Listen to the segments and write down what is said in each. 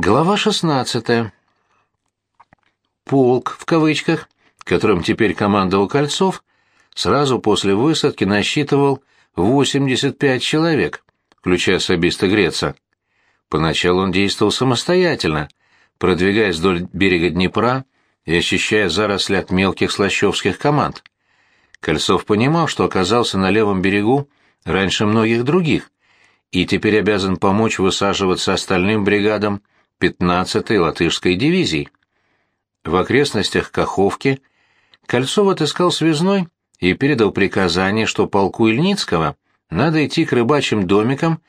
Глава 16. Полк, в кавычках, которым теперь командовал Кольцов, сразу после высадки насчитывал 85 человек, включая особиста Греца. Поначалу он действовал самостоятельно, продвигаясь вдоль берега Днепра и ощущая заросли от мелких слащевских команд. Кольцов понимал, что оказался на левом берегу раньше многих других, и теперь обязан помочь высаживаться остальным бригадам 15-й латышской дивизии. В окрестностях Каховки Кольцов отыскал связной и передал приказание, что полку Ильницкого надо идти к рыбачьим домикам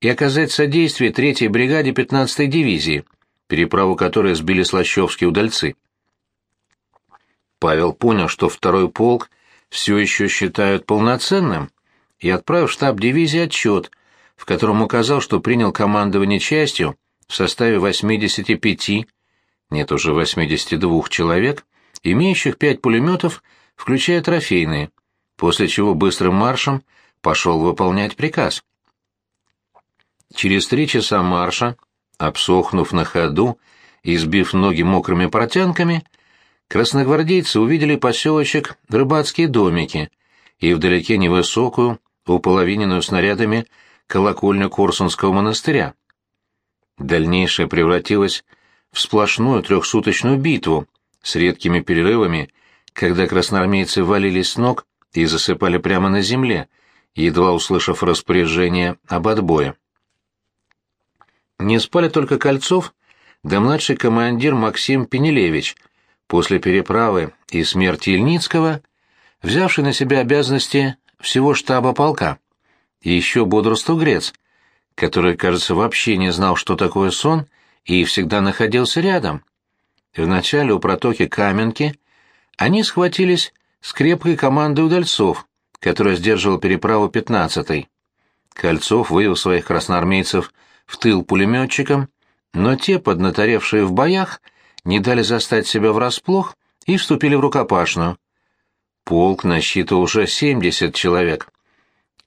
и оказать содействие 3-й бригаде 15-й дивизии, переправу которой сбили слащевские удальцы. Павел понял, что второй полк все еще считают полноценным, и отправил в штаб дивизии отчет, в котором указал, что принял командование частью в составе 85, нет уже 82 человек, имеющих пять пулеметов, включая трофейные, после чего быстрым маршем пошел выполнять приказ. Через три часа марша, обсохнув на ходу и сбив ноги мокрыми портянками, красногвардейцы увидели поселочек Рыбацкие домики и вдалеке невысокую, уполовиненную снарядами колокольню Корсунского монастыря. Дальнейшее превратилось в сплошную трехсуточную битву с редкими перерывами, когда красноармейцы валились с ног и засыпали прямо на земле, едва услышав распоряжение об отбое. Не спали только Кольцов, да младший командир Максим Пенелевич, после переправы и смерти Ильницкого, взявший на себя обязанности всего штаба полка, и еще бодрствовал Грец — который, кажется, вообще не знал, что такое сон, и всегда находился рядом. Вначале у протоки Каменки они схватились с крепкой командой удальцов, которая сдерживала переправу 15-й. Кольцов вывел своих красноармейцев в тыл пулеметчикам, но те, поднаторевшие в боях, не дали застать себя врасплох и вступили в рукопашную. Полк насчитывал уже 70 человек.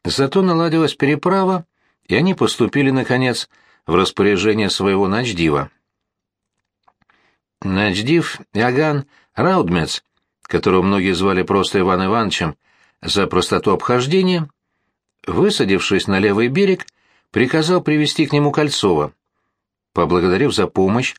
Зато наладилась переправа, и они поступили, наконец, в распоряжение своего начдива. Начдив Яган Раудмец, которого многие звали просто Иван Ивановичем за простоту обхождения, высадившись на левый берег, приказал привести к нему Кольцова. Поблагодарив за помощь,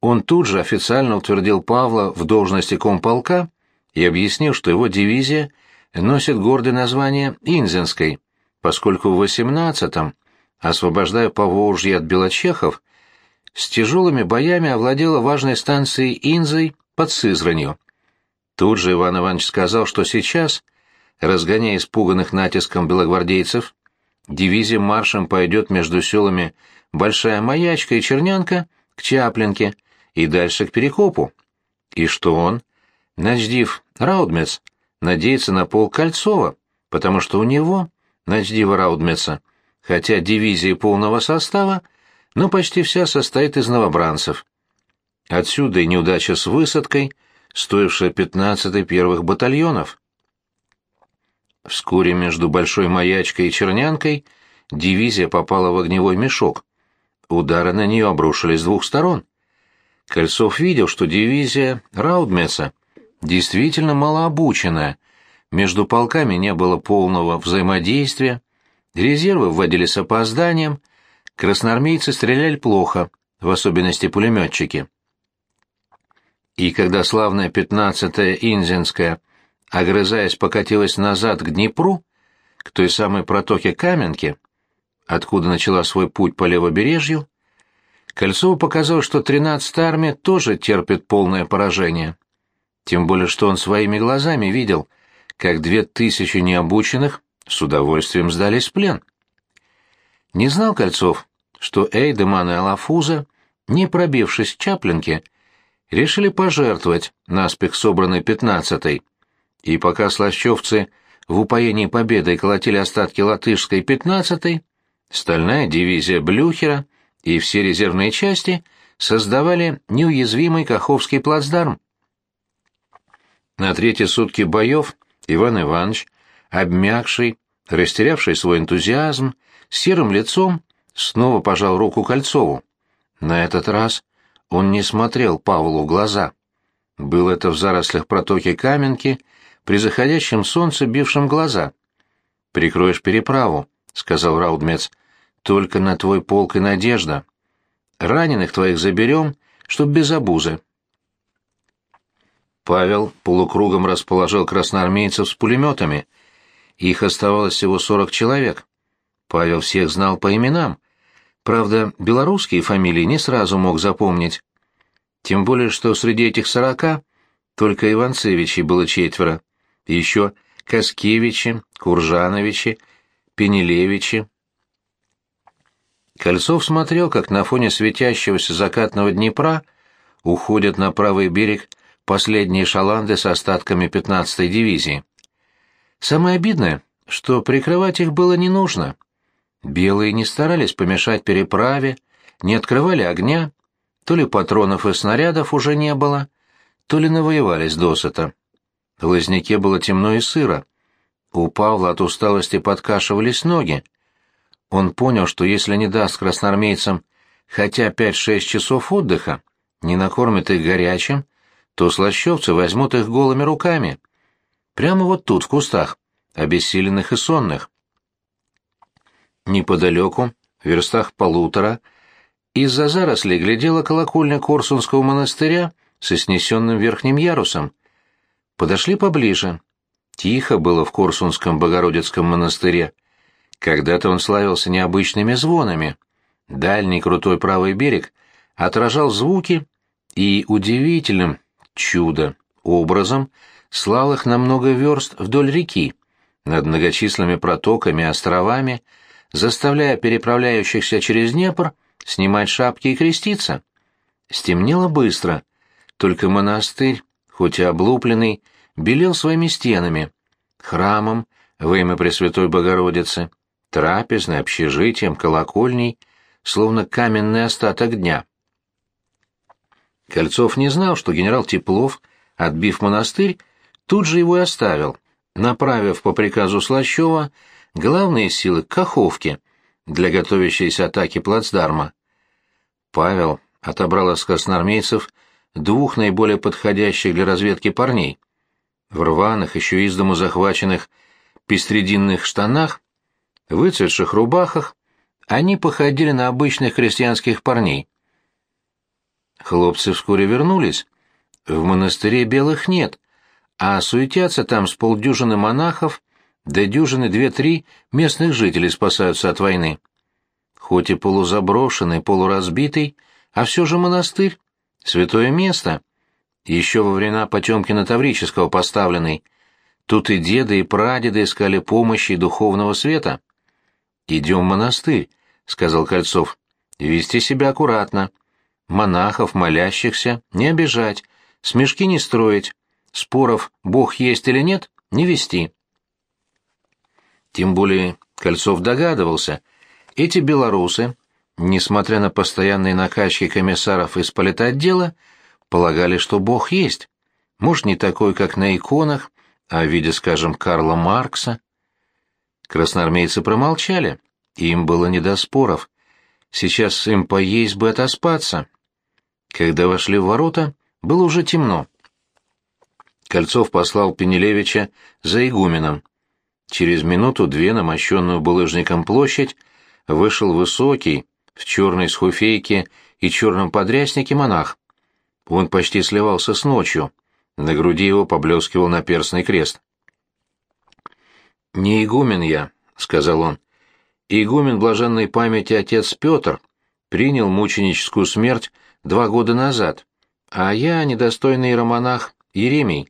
он тут же официально утвердил Павла в должности комполка и объяснил, что его дивизия носит гордое название Инзенской, поскольку в 18-м освобождая Поволжье от белочехов, с тяжелыми боями овладела важной станцией Инзой под Сызранью. Тут же Иван Иванович сказал, что сейчас, разгоняя испуганных натиском белогвардейцев, дивизия маршем пойдет между селами Большая Маячка и Чернянка к Чаплинке и дальше к Перекопу. И что он, начдив Раудмец, надеется на пол Кольцова, потому что у него, начдива Раудмеца, хотя дивизии полного состава, но почти вся состоит из новобранцев. Отсюда и неудача с высадкой, стоившая 15-й первых батальонов. Вскоре между Большой Маячкой и Чернянкой дивизия попала в огневой мешок. Удары на нее обрушились с двух сторон. Кольцов видел, что дивизия Раудмеса действительно малообученная, между полками не было полного взаимодействия, Резервы вводили с опозданием, красноармейцы стреляли плохо, в особенности пулеметчики. И когда славная пятнадцатая Инзенская, огрызаясь, покатилась назад к Днепру, к той самой протоке Каменки, откуда начала свой путь по левобережью, Кольцову показалось, что тринадцатая армия тоже терпит полное поражение. Тем более, что он своими глазами видел, как две тысячи необученных с удовольствием сдались в плен. Не знал Кольцов, что Эйдеман и Алафуза, не пробившись в Чаплинке, решили пожертвовать наспех собранной пятнадцатой, и пока слащевцы в упоении победой колотили остатки латышской пятнадцатой, стальная дивизия Блюхера и все резервные части создавали неуязвимый Каховский плацдарм. На третьи сутки боев Иван Иванович обмякший, растерявший свой энтузиазм, серым лицом, снова пожал руку Кольцову. На этот раз он не смотрел Павлу в глаза. Был это в зарослях протоки Каменки, при заходящем солнце, бившем глаза. «Прикроешь переправу», — сказал Раудмец. «Только на твой полк и надежда. Раненых твоих заберем, чтоб без обузы». Павел полукругом расположил красноармейцев с пулеметами. Их оставалось всего сорок человек. Павел всех знал по именам. Правда, белорусские фамилии не сразу мог запомнить. Тем более, что среди этих сорока только Иванцевичей было четверо. еще Каскевичи, Куржановичи, Пенелевичи. Кольцов смотрел, как на фоне светящегося закатного Днепра уходят на правый берег последние шаланды с остатками 15-й дивизии. Самое обидное, что прикрывать их было не нужно. Белые не старались помешать переправе, не открывали огня, то ли патронов и снарядов уже не было, то ли навоевались досыта. В лазняке было темно и сыро. У Павла от усталости подкашивались ноги. Он понял, что если не даст красноармейцам хотя пять-шесть часов отдыха, не накормит их горячим, то слащевцы возьмут их голыми руками. Прямо вот тут, в кустах, обессиленных и сонных. Неподалеку, в верстах полутора, из-за зарослей глядела колокольня Корсунского монастыря со снесенным верхним ярусом. Подошли поближе. Тихо было в Корсунском Богородицком монастыре. Когда-то он славился необычными звонами. Дальний крутой правый берег отражал звуки и удивительным, чудо, образом слал их на много верст вдоль реки, над многочисленными протоками и островами, заставляя переправляющихся через Днепр снимать шапки и креститься. Стемнело быстро, только монастырь, хоть и облупленный, белел своими стенами, храмом во имя Пресвятой Богородицы, трапезной, общежитием, колокольней, словно каменный остаток дня. Кольцов не знал, что генерал Теплов, отбив монастырь, тут же его и оставил, направив по приказу Слащева главные силы к Каховке для готовящейся атаки плацдарма. Павел отобрал из красноармейцев двух наиболее подходящих для разведки парней. В рваных, еще из дому захваченных пестрединных штанах, выцветших рубахах, они походили на обычных крестьянских парней. Хлопцы вскоре вернулись. В монастыре белых нет, а суетятся там с полдюжины монахов, да дюжины две-три местных жителей спасаются от войны. Хоть и полузаброшенный, полуразбитый, а все же монастырь, святое место, еще во времена Потемкина Таврического поставленный. Тут и деды, и прадеды искали помощи и духовного света. «Идем в монастырь», — сказал Кольцов. «Вести себя аккуратно монахов, молящихся, не обижать, смешки не строить, споров «Бог есть или нет» не вести. Тем более Кольцов догадывался, эти белорусы, несмотря на постоянные накачки комиссаров из политотдела, полагали, что Бог есть. Может, не такой, как на иконах, а в виде, скажем, Карла Маркса. Красноармейцы промолчали, им было не до споров. Сейчас им поесть бы отоспаться. Когда вошли в ворота, было уже темно. Кольцов послал Пенелевича за игуменом. Через минуту-две на мощенную булыжником площадь вышел высокий, в черной схуфейке и черном подряснике монах. Он почти сливался с ночью. На груди его поблескивал наперстный крест. «Не игумен я», — сказал он. «Игумен блаженной памяти отец Петр принял мученическую смерть два года назад, а я недостойный романах Еремий.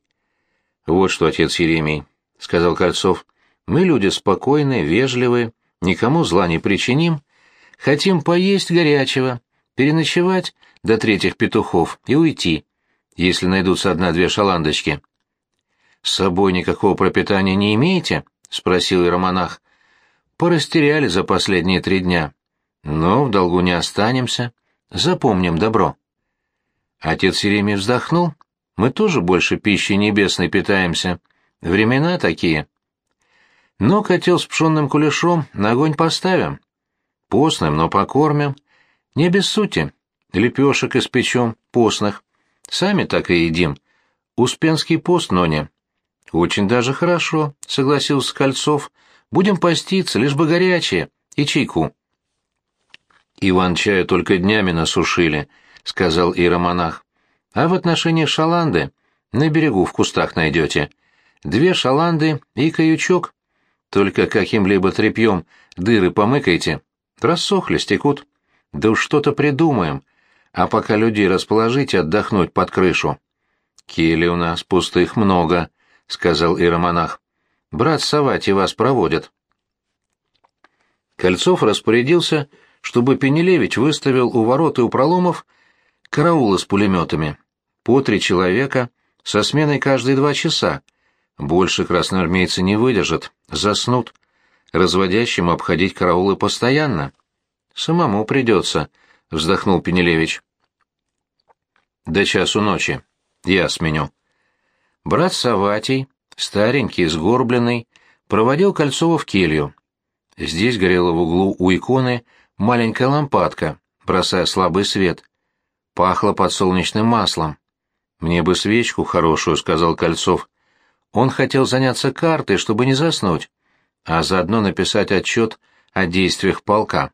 Вот что, отец Еремий, — сказал Кольцов, — мы люди спокойные, вежливые, никому зла не причиним, хотим поесть горячего, переночевать до третьих петухов и уйти, если найдутся одна-две шаландочки. — С собой никакого пропитания не имеете? — спросил иеромонах. — Порастеряли за последние три дня. Но в долгу не останемся. Запомним добро. Отец Еремий вздохнул. Мы тоже больше пищи небесной питаемся. Времена такие. Но котел с пшенным кулешом на огонь поставим. Постным, но покормим. Не без сути. лепешек испечем, постных. Сами так и едим. Успенский пост, Ноня». «Очень даже хорошо», — согласился Кольцов. «Будем поститься, лишь бы горячее, и чайку». «Иван чая только днями насушили», — сказал иеромонах. «А в отношении шаланды на берегу в кустах найдете. Две шаланды и каючок. Только каким-либо тряпьем дыры помыкайте. Рассохли, стекут. Да уж что-то придумаем. А пока людей расположите отдохнуть под крышу». «Кели у нас пустых много», — сказал иеромонах. «Брат Савати вас проводят». Кольцов распорядился, чтобы Пенелевич выставил у ворот и у проломов караулы с пулеметами. По три человека, со сменой каждые два часа. Больше красноармейцы не выдержат, заснут. Разводящим обходить караулы постоянно. Самому придется, — вздохнул Пенелевич. До часу ночи. Я сменю. Брат Саватий, старенький, сгорбленный, проводил Кольцова в келью. Здесь горела в углу у иконы маленькая лампадка, бросая слабый свет. Пахло подсолнечным маслом. «Мне бы свечку хорошую», — сказал Кольцов. Он хотел заняться картой, чтобы не заснуть, а заодно написать отчет о действиях полка.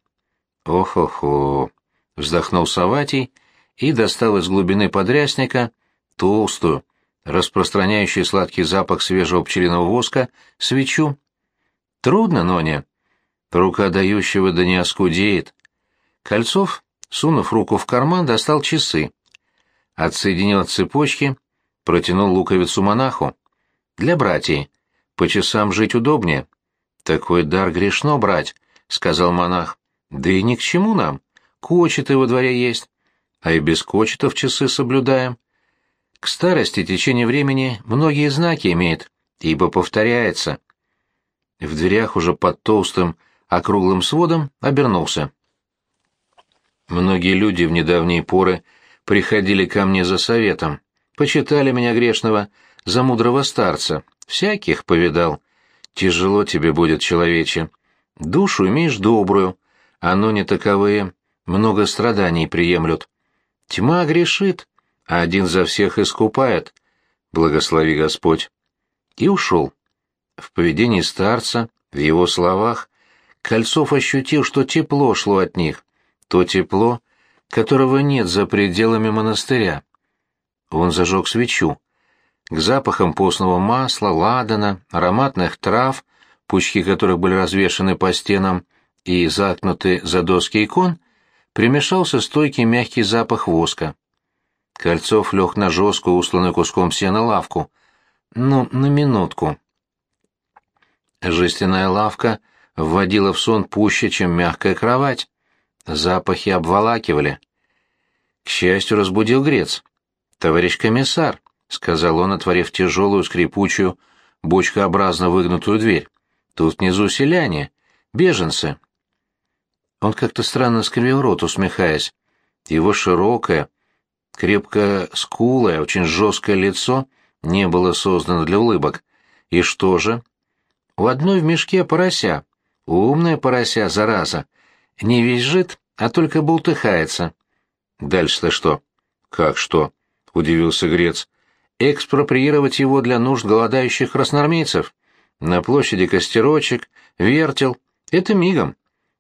«Ох-охо!» — вздохнул Саватий и достал из глубины подрясника толстую, распространяющую сладкий запах свежего пчелиного воска, свечу. «Трудно, Ноня. Рука дающего да не оскудеет». Кольцов, сунув руку в карман, достал часы отсоединил от цепочки, протянул луковицу монаху. «Для братьев. По часам жить удобнее». «Такой дар грешно брать», — сказал монах. «Да и ни к чему нам. Кочеты во дворе есть. А и без кочетов часы соблюдаем. К старости течение времени многие знаки имеет, ибо повторяется». В дверях уже под толстым, округлым сводом обернулся. Многие люди в недавние поры приходили ко мне за советом, почитали меня грешного за мудрого старца, всяких повидал. Тяжело тебе будет, человече. Душу имеешь добрую, оно не таковые, много страданий приемлют. Тьма грешит, а один за всех искупает. Благослови Господь. И ушел. В поведении старца, в его словах, Кольцов ощутил, что тепло шло от них. То тепло, которого нет за пределами монастыря. Он зажег свечу. К запахам постного масла, ладана, ароматных трав, пучки которых были развешаны по стенам и заткнуты за доски икон, примешался стойкий мягкий запах воска. Кольцов лег на жесткую, усланную куском сена лавку. Ну, на минутку. Жестяная лавка вводила в сон пуще, чем мягкая кровать. Запахи обволакивали. К счастью, разбудил грец. «Товарищ комиссар», — сказал он, отворив тяжелую, скрипучую, бочкообразно выгнутую дверь. «Тут внизу селяне, беженцы». Он как-то странно скривил рот, усмехаясь. Его широкое, крепко скулое, очень жесткое лицо не было создано для улыбок. И что же? У одной в мешке порося. Умная порося, зараза. Не визжит, а только болтыхается. Дальше-то что? Как что? Удивился Грец. Экспроприировать его для нужд голодающих красноармейцев? На площади костерочек, вертел. Это мигом.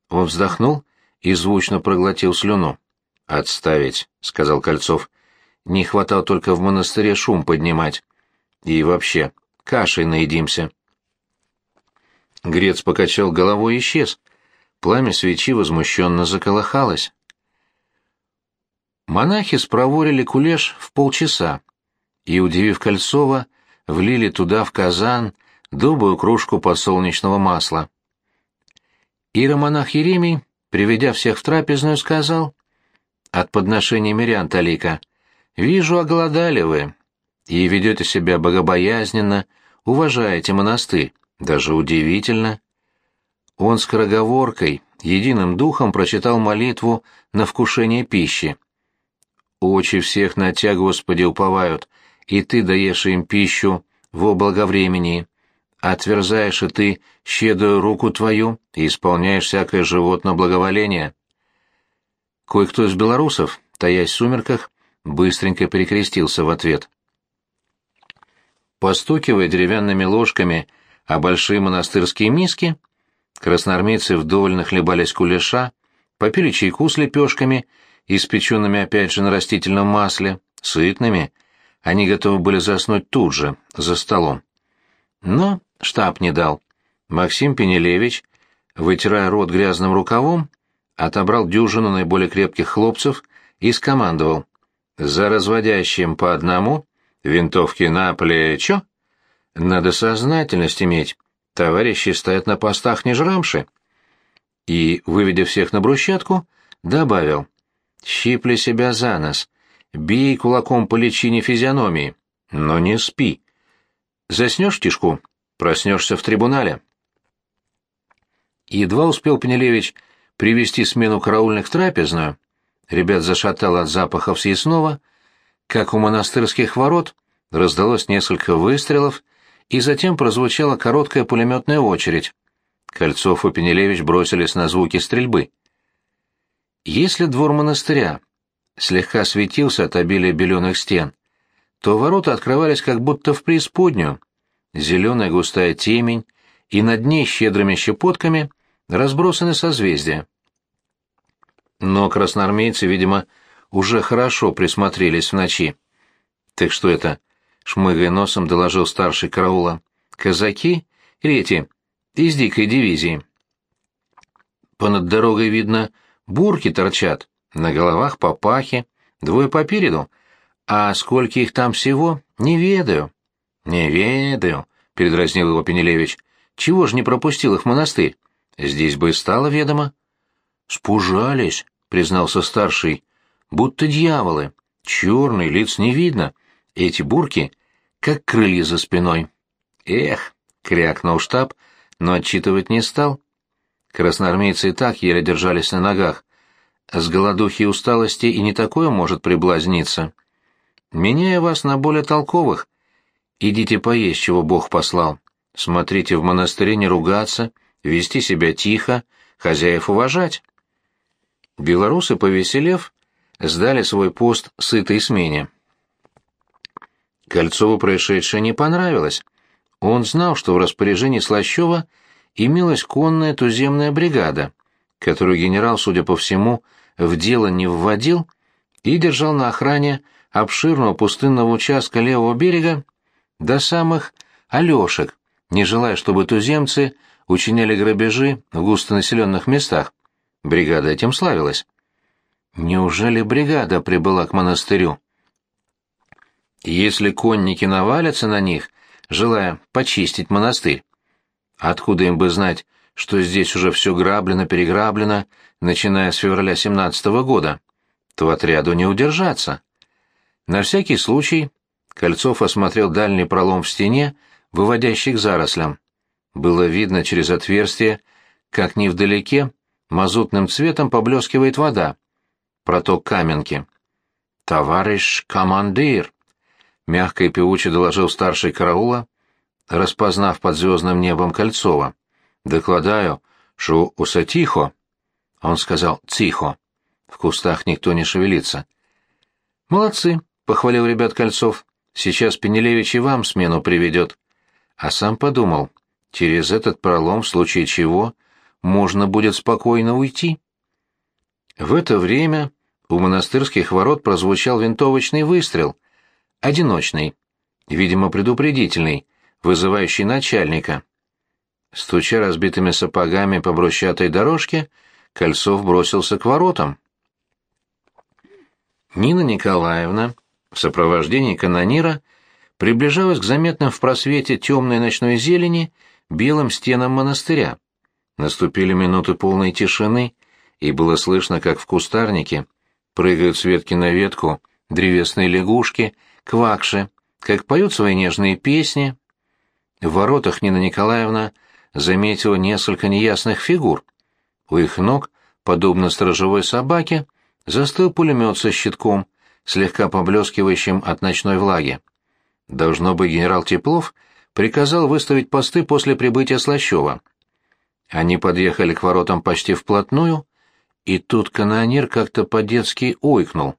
Он вздохнул и звучно проглотил слюну. «Отставить», — сказал Кольцов. «Не хватало только в монастыре шум поднимать. И вообще, кашей наедимся». Грец покачал головой и исчез. Пламя свечи возмущенно заколыхалось. Монахи спроворили кулеш в полчаса и, удивив Кольцова, влили туда в казан добрую кружку подсолнечного масла. Иеромонах Еремий, приведя всех в трапезную, сказал, «От подношения мирян, Талика, вижу, оголодали вы, и ведете себя богобоязненно, уважаете монастырь, даже удивительно». Он скороговоркой, единым духом прочитал молитву на вкушение пищи. «Очи всех на Тя, Господи, уповают, и Ты даешь им пищу во благовремени. Отверзаешь и Ты щедрую руку Твою и исполняешь всякое животное благоволение». Кое-кто из белорусов таясь в сумерках, быстренько перекрестился в ответ. Постукивая деревянными ложками о большие монастырские миски, красноармейцы вдоволь нахлебались кулеша, попили чайку с лепешками, испеченными опять же на растительном масле, сытными, они готовы были заснуть тут же, за столом. Но штаб не дал. Максим Пенелевич, вытирая рот грязным рукавом, отобрал дюжину наиболее крепких хлопцев и скомандовал. «За разводящим по одному, винтовки на плечо. Надо сознательность иметь, товарищи стоят на постах не жрамши». И, выведя всех на брусчатку, добавил. «Щипли себя за нос, бей кулаком по личине физиономии, но не спи. Заснешь тишку, проснешься в трибунале». Едва успел Пенелевич привести смену караульных в трапезную, ребят зашатало от запахов съестного, как у монастырских ворот раздалось несколько выстрелов, и затем прозвучала короткая пулеметная очередь. Кольцов и Пенелевич бросились на звуки стрельбы. Если двор монастыря слегка светился от обилия беленых стен, то ворота открывались как будто в преисподнюю. Зеленая густая темень, и над ней щедрыми щепотками разбросаны созвездия. Но красноармейцы, видимо, уже хорошо присмотрелись в ночи. «Так что это?» — шмыгая носом доложил старший караула. «Казаки? Эти? Из дикой дивизии?» Понад дорогой видно, бурки торчат, на головах папахи, двое попереду. А сколько их там всего, не ведаю. «Не ведаю», — передразнил его Пенелевич. «Чего ж не пропустил их в монастырь? Здесь бы стало ведомо. Спужались, признался старший, будто дьяволы. Черный, лиц не видно. Эти бурки, как крылья за спиной. Эх, крякнул штаб, но отчитывать не стал. Красноармейцы и так еле держались на ногах. С голодухи и усталости и не такое может приблазниться. Меняя вас на более толковых. Идите поесть, чего Бог послал. Смотрите в монастыре не ругаться — вести себя тихо, хозяев уважать. Белорусы, повеселев, сдали свой пост сытой смене. Кольцову происшедшее не понравилось. Он знал, что в распоряжении Слащева имелась конная туземная бригада, которую генерал, судя по всему, в дело не вводил и держал на охране обширного пустынного участка левого берега до самых Алешек, не желая, чтобы туземцы учиняли грабежи в густонаселенных местах. Бригада этим славилась. Неужели бригада прибыла к монастырю? Если конники навалятся на них, желая почистить монастырь, откуда им бы знать, что здесь уже все граблено-переграблено, начиная с февраля 17 -го года, то отряду не удержаться. На всякий случай Кольцов осмотрел дальний пролом в стене, выводящий к зарослям. Было видно через отверстие, как невдалеке мазутным цветом поблескивает вода. Проток Каменки. «Товарищ командир!» — мягко и певуче доложил старший караула, распознав под звездным небом Кольцова. «Докладаю, что уса тихо». Он сказал «тихо». В кустах никто не шевелится. «Молодцы», — похвалил ребят Кольцов. «Сейчас Пенелевич и вам смену приведет». А сам подумал, Через этот пролом, в случае чего, можно будет спокойно уйти. В это время у монастырских ворот прозвучал винтовочный выстрел, одиночный, видимо, предупредительный, вызывающий начальника. Стуча разбитыми сапогами по брусчатой дорожке, Кольцов бросился к воротам. Нина Николаевна в сопровождении канонира приближалась к заметным в просвете темной ночной зелени белым стенам монастыря. Наступили минуты полной тишины, и было слышно, как в кустарнике прыгают с ветки на ветку древесные лягушки, квакши, как поют свои нежные песни. В воротах Нина Николаевна заметила несколько неясных фигур. У их ног, подобно сторожевой собаке, застыл пулемет со щитком, слегка поблескивающим от ночной влаги. Должно быть, генерал Теплов приказал выставить посты после прибытия Слащева. Они подъехали к воротам почти вплотную, и тут канонир как-то по-детски ойкнул.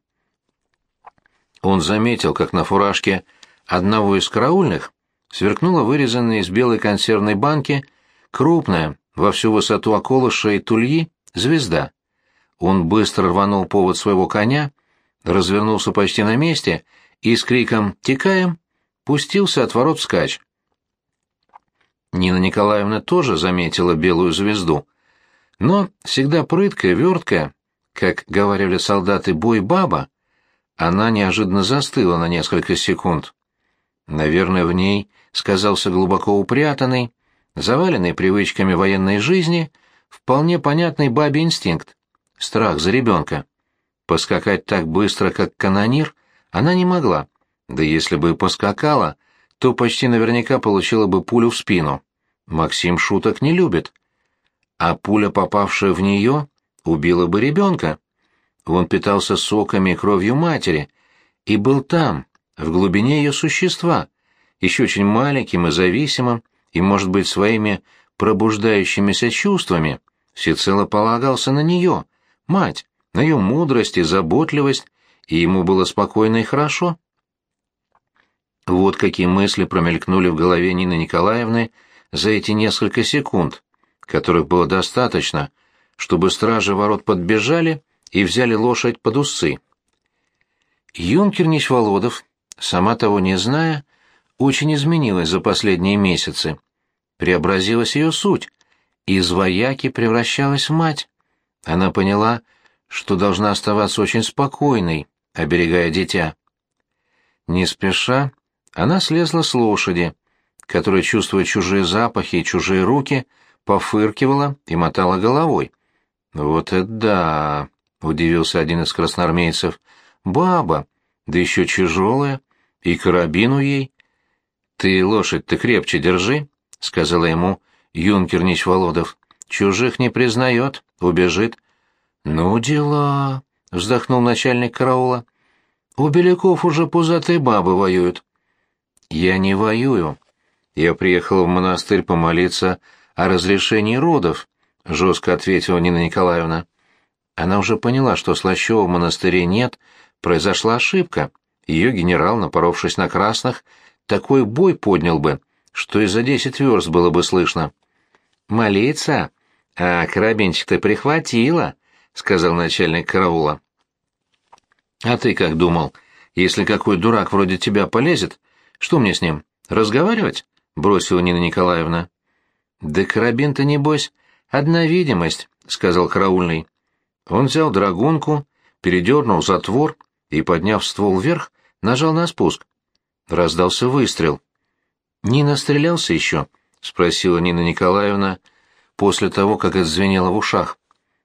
Он заметил, как на фуражке одного из караульных сверкнула вырезанная из белой консервной банки крупная, во всю высоту околыша и тульи, звезда. Он быстро рванул повод своего коня, развернулся почти на месте и с криком «Текаем!» пустился от ворот вскачь. Нина Николаевна тоже заметила белую звезду, но всегда прыткая, верткая, как говорили солдаты, бой-баба, она неожиданно застыла на несколько секунд. Наверное, в ней сказался глубоко упрятанный, заваленный привычками военной жизни, вполне понятный бабе инстинкт — страх за ребенка. Поскакать так быстро, как канонир, она не могла, да если бы и поскакала, то почти наверняка получила бы пулю в спину. Максим шуток не любит. А пуля, попавшая в нее, убила бы ребенка. Он питался соками и кровью матери и был там, в глубине ее существа, еще очень маленьким и зависимым, и, может быть, своими пробуждающимися чувствами, всецело полагался на нее, мать, на ее мудрость и заботливость, и ему было спокойно и хорошо. Вот какие мысли промелькнули в голове Нины Николаевны за эти несколько секунд, которых было достаточно, чтобы стражи ворот подбежали и взяли лошадь под усы. Юнкер Нищволодов, сама того не зная, очень изменилась за последние месяцы. Преобразилась ее суть, из вояки превращалась в мать. Она поняла, что должна оставаться очень спокойной, оберегая дитя. Не спеша, она слезла с лошади, которая, чувствуя чужие запахи и чужие руки, пофыркивала и мотала головой. «Вот это да!» — удивился один из красноармейцев. «Баба, да еще тяжелая, и карабину ей». «Ты лошадь-то крепче держи», — сказала ему юнкер Нищволодов. «Чужих не признает, убежит». «Ну, дела», — вздохнул начальник караула. «У беляков уже пузатые бабы воюют». «Я не воюю. Я приехала в монастырь помолиться о разрешении родов», — жестко ответила Нина Николаевна. Она уже поняла, что Слащева в монастыре нет, произошла ошибка. Ее генерал, напоровшись на красных, такой бой поднял бы, что и за десять верст было бы слышно. «Молиться? А карабинчик-то прихватила», — сказал начальник караула. «А ты как думал? Если какой дурак вроде тебя полезет, что мне с ним, разговаривать?» — бросила Нина Николаевна. «Да карабин-то, небось, одна видимость», — сказал караульный. Он взял драгунку, передернул затвор и, подняв ствол вверх, нажал на спуск. Раздался выстрел. «Не настрелялся еще?» — спросила Нина Николаевна после того, как это звенело в ушах.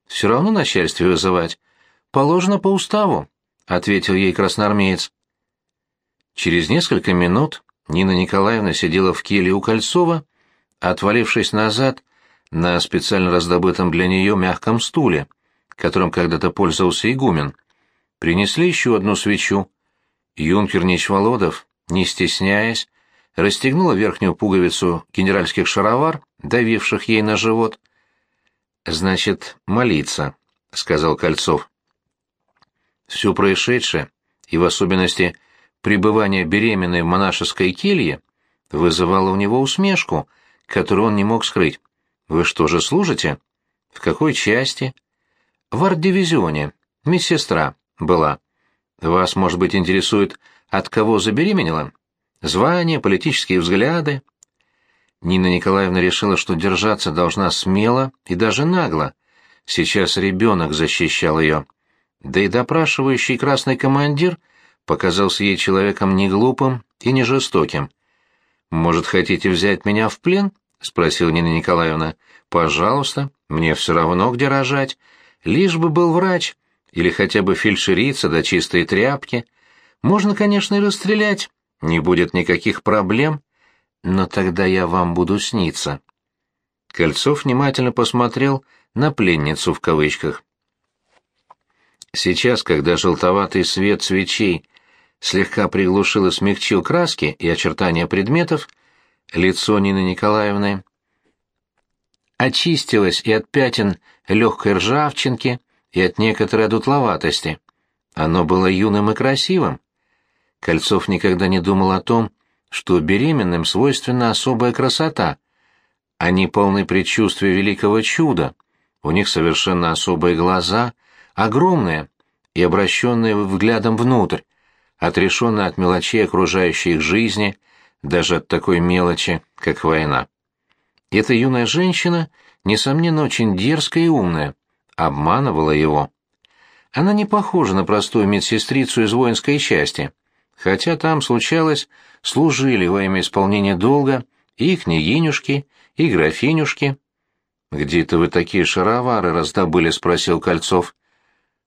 «Все равно начальстве вызывать. Положено по уставу», — ответил ей красноармеец. Через несколько минут Нина Николаевна сидела в келье у Кольцова, отвалившись назад на специально раздобытом для нее мягком стуле, которым когда-то пользовался игумен. Принесли еще одну свечу. Юнкер Ничволодов, не стесняясь, расстегнула верхнюю пуговицу генеральских шаровар, давивших ей на живот. «Значит, молиться», — сказал Кольцов. Все происшедшее, и в особенности пребывание беременной в монашеской келье вызывало у него усмешку, которую он не мог скрыть. «Вы что же служите? В какой части?» «В арт-дивизионе. Медсестра была. Вас, может быть, интересует, от кого забеременела? Звание, политические взгляды?» Нина Николаевна решила, что держаться должна смело и даже нагло. Сейчас ребенок защищал ее. Да и допрашивающий красный командир — показался ей человеком не глупым и не жестоким. «Может, хотите взять меня в плен?» — спросила Нина Николаевна. «Пожалуйста, мне все равно, где рожать. Лишь бы был врач, или хотя бы фельдшерица да чистые тряпки. Можно, конечно, и расстрелять, не будет никаких проблем, но тогда я вам буду сниться». Кольцов внимательно посмотрел на пленницу в кавычках. Сейчас, когда желтоватый свет свечей слегка приглушил и смягчил краски и очертания предметов, лицо Нины Николаевны очистилось и от пятен легкой ржавчинки, и от некоторой одутловатости. Оно было юным и красивым. Кольцов никогда не думал о том, что беременным свойственна особая красота. Они полны предчувствия великого чуда. У них совершенно особые глаза, огромные и обращенные взглядом внутрь, отрешенные от мелочей окружающей их жизни, даже от такой мелочи, как война. Эта юная женщина, несомненно, очень дерзкая и умная, обманывала его. Она не похожа на простую медсестрицу из воинской части, хотя там, случалось, служили во имя исполнения долга и княгинюшки, и графинюшки. «Где-то вы такие шаровары раздобыли?» — спросил Кольцов.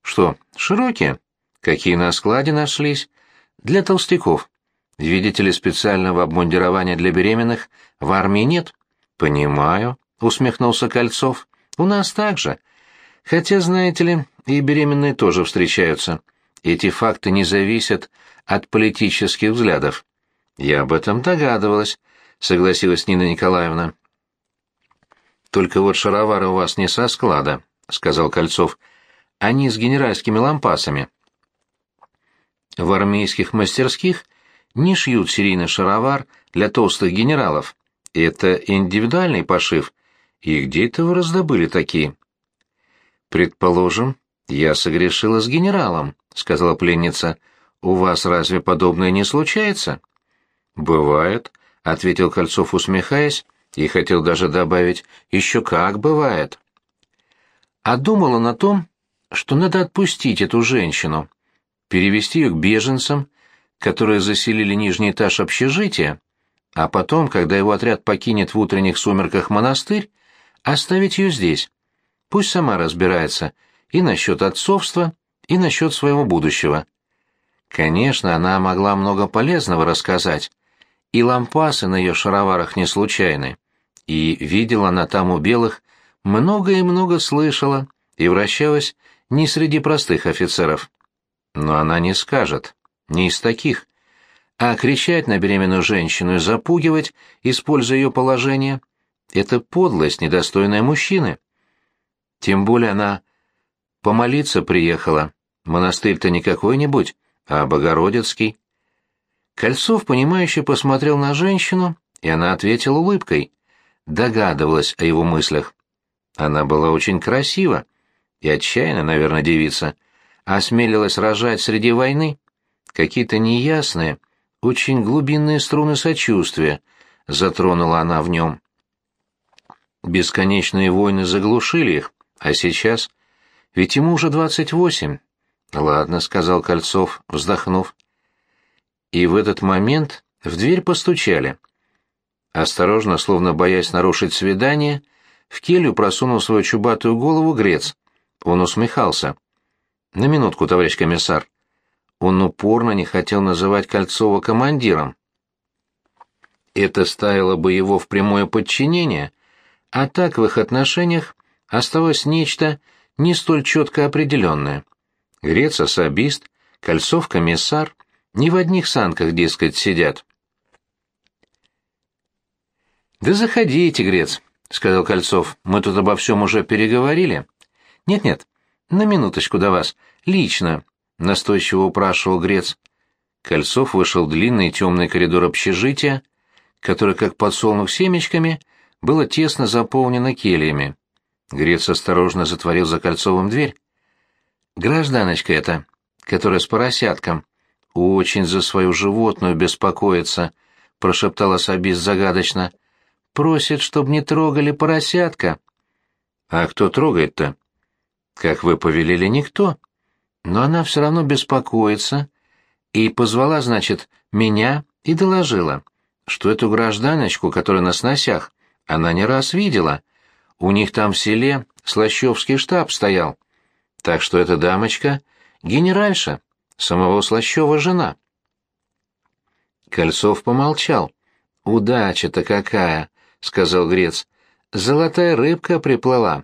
«Что, широкие? Какие на складе нашлись?» «Для толстяков. Видите ли, специального обмундирования для беременных в армии нет?» «Понимаю», — усмехнулся Кольцов. «У нас так же. Хотя, знаете ли, и беременные тоже встречаются. Эти факты не зависят от политических взглядов. Я об этом догадывалась, согласилась Нина Николаевна. Только вот шаровары у вас не со склада, сказал Кольцов. Они с генеральскими лампасами. В армейских мастерских не шьют серийный шаровар для толстых генералов. Это индивидуальный пошив. И где это вы раздобыли такие? Предположим, я согрешила с генералом, сказала пленница. У вас разве подобное не случается? Бывает, ответил Кольцов, усмехаясь, и хотел даже добавить: еще как бывает. А думала на том, что надо отпустить эту женщину, перевести ее к беженцам, которые заселили нижний этаж общежития, а потом, когда его отряд покинет в утренних сумерках монастырь, оставить ее здесь. Пусть сама разбирается и насчет отцовства, и насчет своего будущего. Конечно, она могла много полезного рассказать, и лампасы на ее шароварах не случайны, и видела она там у белых много и много слышала, и вращалась не среди простых офицеров. Но она не скажет, не из таких. А кричать на беременную женщину и запугивать, используя ее положение, это подлость, недостойная мужчины. Тем более она помолиться приехала. Монастырь-то не какой-нибудь, а Богородицкий. Кольцов, понимающе посмотрел на женщину, и она ответила улыбкой. Догадывалась о его мыслях. Она была очень красива и отчаянно, наверное, девица. Осмелилась рожать среди войны. Какие-то неясные, очень глубинные струны сочувствия затронула она в нем. Бесконечные войны заглушили их, а сейчас... Ведь ему уже двадцать восемь. Ладно, сказал Кольцов, вздохнув. И в этот момент в дверь постучали. Осторожно, словно боясь нарушить свидание, в келью просунул свою чубатую голову грец. Он усмехался. «На минутку, товарищ комиссар». Он упорно не хотел называть Кольцова командиром. Это ставило бы его в прямое подчинение, а так в их отношениях осталось нечто не столь четко определенное. Грец особист, Кольцов комиссар, не в одних санках, дескать, сидят. «Да заходите, Грец», — сказал Кольцов, — «мы тут обо всем уже переговорили». «Нет-нет, на минуточку до вас, лично», — настойчиво упрашивал Грец. Кольцов вышел в длинный темный коридор общежития, который, как подсолнух семечками, было тесно заполнено кельями. Грец осторожно затворил за Кольцовым дверь. «Гражданочка эта, которая с поросятком, очень за свою животную беспокоится», — прошептал особист загадочно. «Просит, чтоб не трогали поросятка». «А кто трогает-то?» «Как вы повелели, никто. Но она все равно беспокоится. И позвала, значит, меня и доложила, что эту гражданочку, которая на сносях, она не раз видела» У них там в селе Слащевский штаб стоял. Так что эта дамочка — генеральша, самого Слащева жена. Кольцов помолчал. «Удача-то какая!» — сказал Грец. «Золотая рыбка приплыла.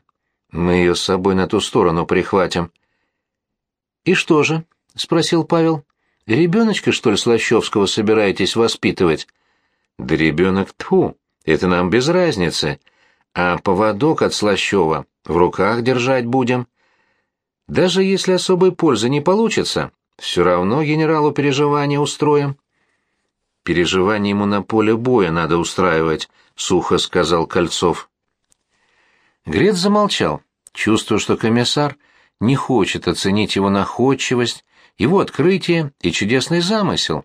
Мы ее с собой на ту сторону прихватим». «И что же?» — спросил Павел. «Ребеночка, что ли, Слащевского собираетесь воспитывать?» «Да ребенок, тьфу, это нам без разницы а поводок от Слащева в руках держать будем. Даже если особой пользы не получится, Все равно генералу переживания устроим. Переживания ему на поле боя надо устраивать, сухо сказал Кольцов. Грец замолчал, чувствуя, что комиссар не хочет оценить его находчивость, его открытие и чудесный замысел.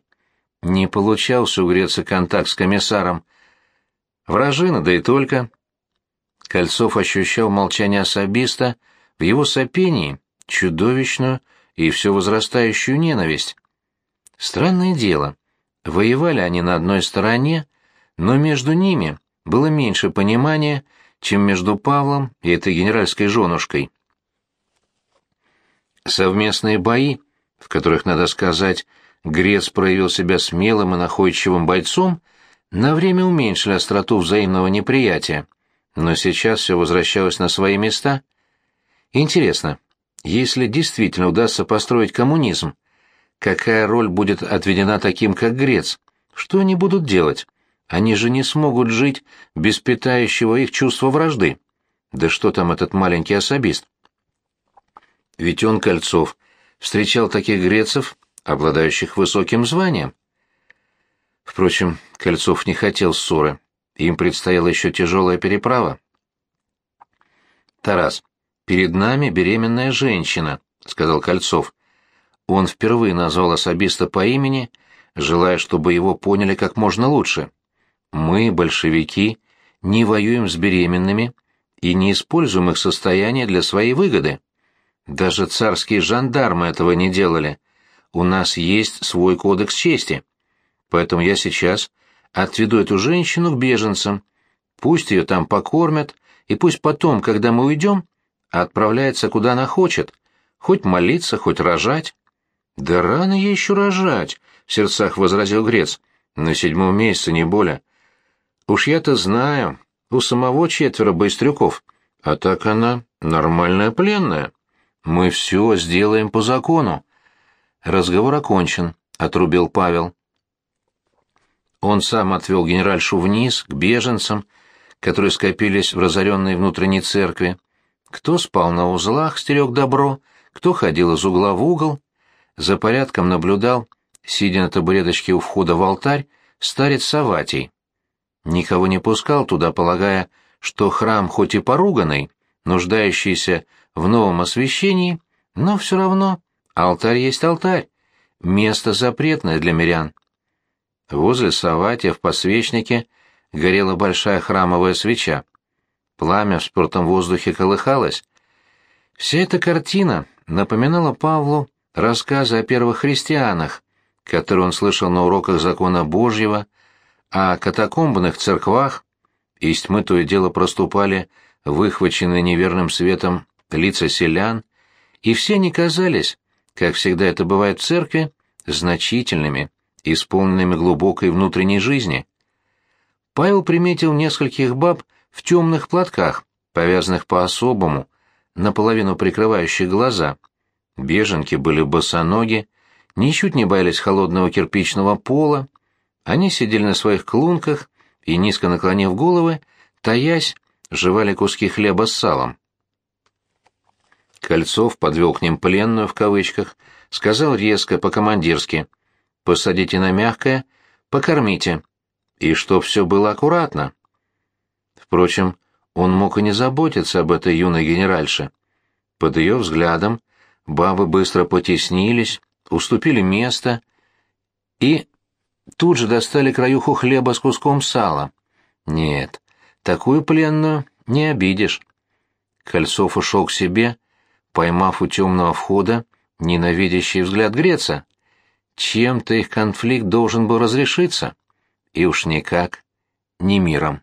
Не получался у Греца контакт с комиссаром. Вражина, да и только. Кольцов ощущал молчание особиста, в его сопении чудовищную и все возрастающую ненависть. Странное дело, воевали они на одной стороне, но между ними было меньше понимания, чем между Павлом и этой генеральской женушкой. Совместные бои, в которых, надо сказать, Грец проявил себя смелым и находчивым бойцом, на время уменьшили остроту взаимного неприятия, но сейчас все возвращалось на свои места. Интересно, если действительно удастся построить коммунизм, какая роль будет отведена таким, как Грец? Что они будут делать? Они же не смогут жить без питающего их чувства вражды. Да что там этот маленький особист? Ведь он, Кольцов, встречал таких грецев, обладающих высоким званием. Впрочем, Кольцов не хотел ссоры. Им предстояла еще тяжелая переправа. «Тарас, перед нами беременная женщина», — сказал Кольцов. Он впервые назвал особиста по имени, желая, чтобы его поняли как можно лучше. «Мы, большевики, не воюем с беременными и не используем их состояние для своей выгоды. Даже царские жандармы этого не делали. У нас есть свой кодекс чести. Поэтому я сейчас отведу эту женщину к беженцам. Пусть ее там покормят, и пусть потом, когда мы уйдем, отправляется куда она хочет, хоть молиться, хоть рожать. Да рано ей еще рожать, — в сердцах возразил Грец. На седьмом месяце, не более. Уж я-то знаю, у самого четверо быстрюков, а так она нормальная пленная. Мы все сделаем по закону. Разговор окончен, — отрубил Павел. Он сам отвел генеральшу вниз, к беженцам, которые скопились в разоренной внутренней церкви. Кто спал на узлах, стерег добро, кто ходил из угла в угол. За порядком наблюдал, сидя на табуреточке у входа в алтарь, старец Саватий. Никого не пускал туда, полагая, что храм хоть и поруганный, нуждающийся в новом освящении, но все равно алтарь есть алтарь, место запретное для мирян. Возле Саватия в подсвечнике горела большая храмовая свеча. Пламя в спертом воздухе колыхалось. Вся эта картина напоминала Павлу рассказы о первых христианах, которые он слышал на уроках закона Божьего, о катакомбных церквах, из тьмы то и дело проступали выхваченные неверным светом лица селян, и все они казались, как всегда это бывает в церкви, значительными, исполненными глубокой внутренней жизни. Павел приметил нескольких баб в темных платках, повязанных по-особому, наполовину прикрывающих глаза. Беженки были босоноги, ничуть не боялись холодного кирпичного пола, они сидели на своих клунках и, низко наклонив головы, таясь, жевали куски хлеба с салом. Кольцов подвел к ним пленную в кавычках, сказал резко, по-командирски — посадите на мягкое, покормите, и чтоб все было аккуратно. Впрочем, он мог и не заботиться об этой юной генеральше. Под ее взглядом бабы быстро потеснились, уступили место и тут же достали краюху хлеба с куском сала. Нет, такую пленную не обидишь. Кольцов ушел к себе, поймав у темного входа ненавидящий взгляд Греца. Чем-то их конфликт должен был разрешиться, и уж никак не миром.